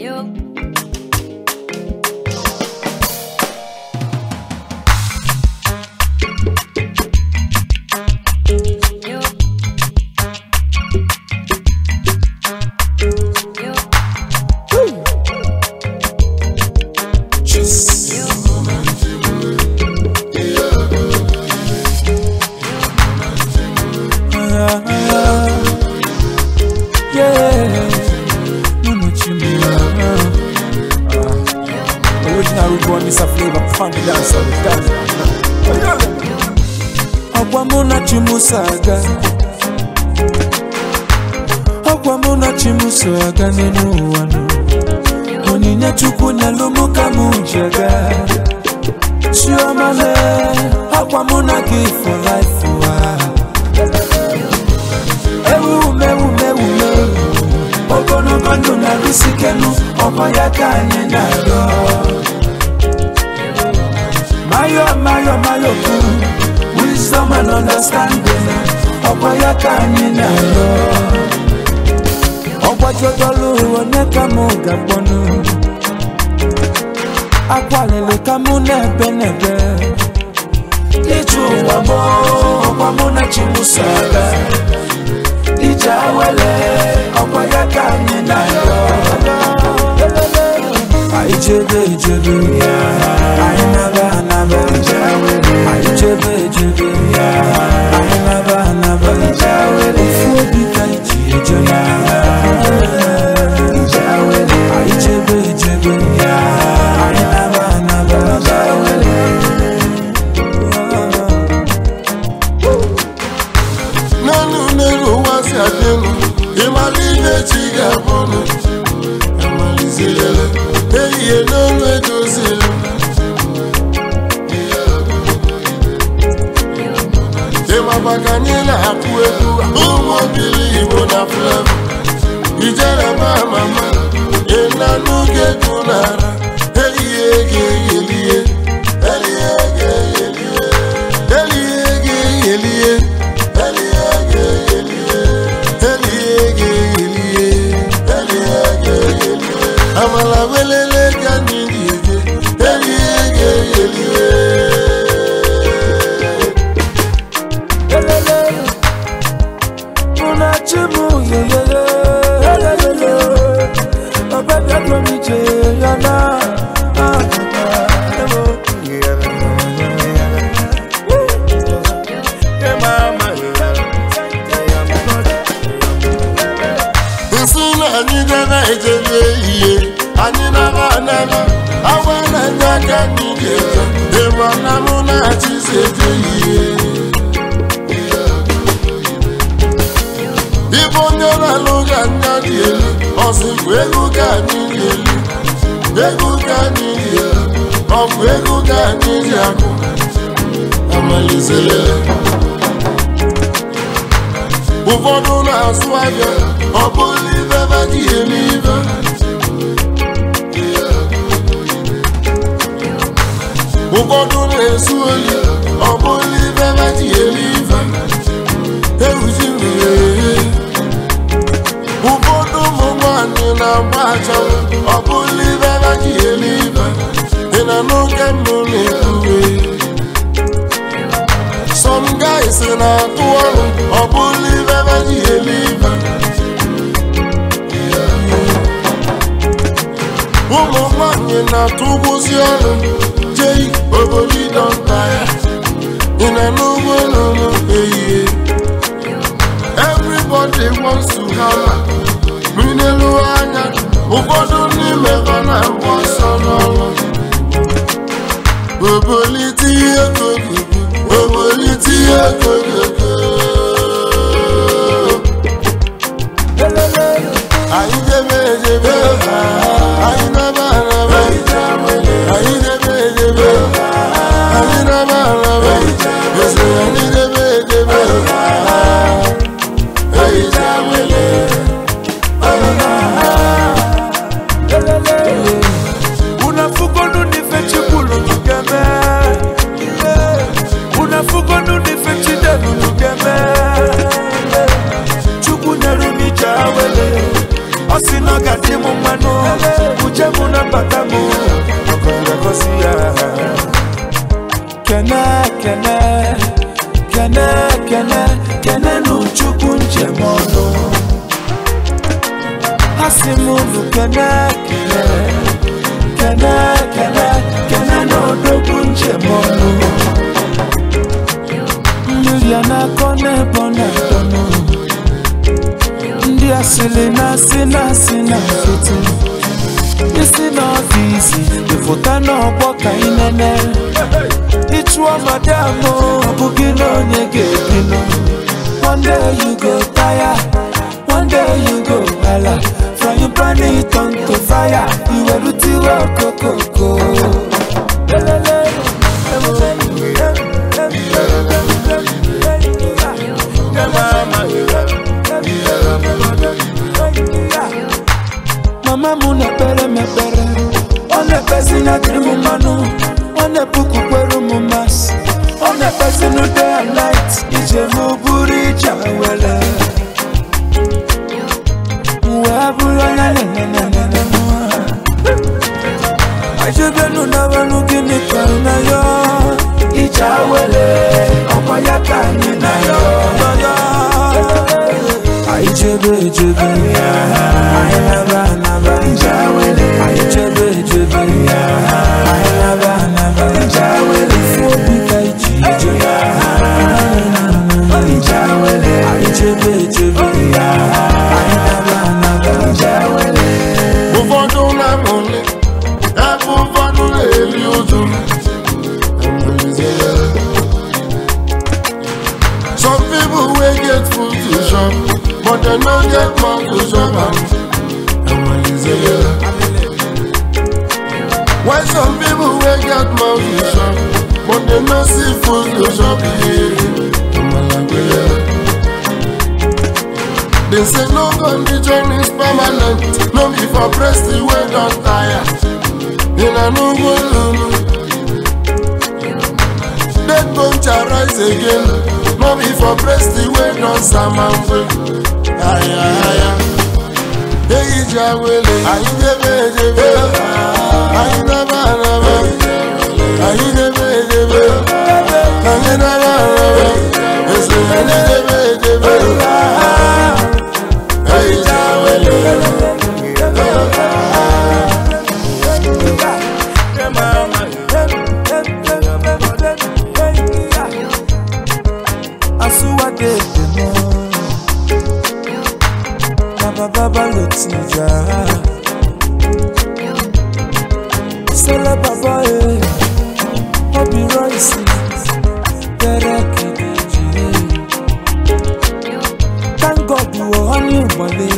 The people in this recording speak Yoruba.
you. family and solidarity. ọgwa mụ na chi m so aga ọgwa mụ na chi aga n'elu ụwa nụ onyinye chukwu nyelụ mụ ji aga chiomale ọgwa mụ na gị for life ụwa ewu mewu mewu mewu ogologo ndụ na-arụsikelu ọgba ya ka anyị na-arịọ mayo mayo mayoku wisdom and understanding ọgbọ ya ka anyị na-alụ ọgbajodolu onye ka m ga-akpọnụ akwalili ka mụ na-ebe n'ebe ije ụwa m ọkwa mụ na chimusaga ije awele ọkwa ya ka anyị na-alụ anyị jebe ijebe anyị na 绝对，绝对。alụghị anya n'elu ọsịkwa ego ga anyị n'elu ego ga anyị n'elu ọkwa ego ga anyị n'akụ amalizere ụfọdụ na-azụ ahịa ọ bụghị ibe badị elu ụfọdụ na-ezu oyi ọ bụghị ibe badị elu asị everybody wants to hammer minelu anya ụfọdụ n'ime ha na-agba ọsọ n'ọrụ obolite ihe ọmọ ní tí ẹ kò dẹ̀kọ́. buchemu na patamu okozila kosia kene kene kene kene kene nuchukwu nchemọnụ asị m unu kene kene kene kene kene n'odogwu nchemọnụ mmiri a na-akọ n'ebe ọ na-atọnụ ndị asịrị na asị na asị na-afụtụ hizi mivutano kwa kainene ichwa madamu bugino nyegegino One day you go tire, one day you go hala From your planet on to fire, iweru tiwa kokoko I light ijemu bụrụ ije were wee bụrụ onye ajebenu nawelu gịnị kpọrọ na ya ije were ọkwa ya ka anyị na ya anyị jebe ejebe anyị na-aba na people wey get food to chop but dem no get mouth to chop am emelizeye. why some people wey get mouth to chop but dem no see food to chop emelagweye. dem say no condition is permanent no be for prestige wey don tire. Inanugu lulu, dead bone shall rise again. Mommy for praise the way don samanwe. Aya aya. ja wele. Ayi debe edebe. Ayi daba araba. Ayi debe edebe. Ayi daba araba. Ese ayi debe edebe. bàbá bá lò tí jà sẹ́lẹ̀ bàbá ẹ̀ ọbí rọ́ìsì tẹ́rẹ́ kìdìjì thank God wọ́n ní ìmọ̀lẹ́.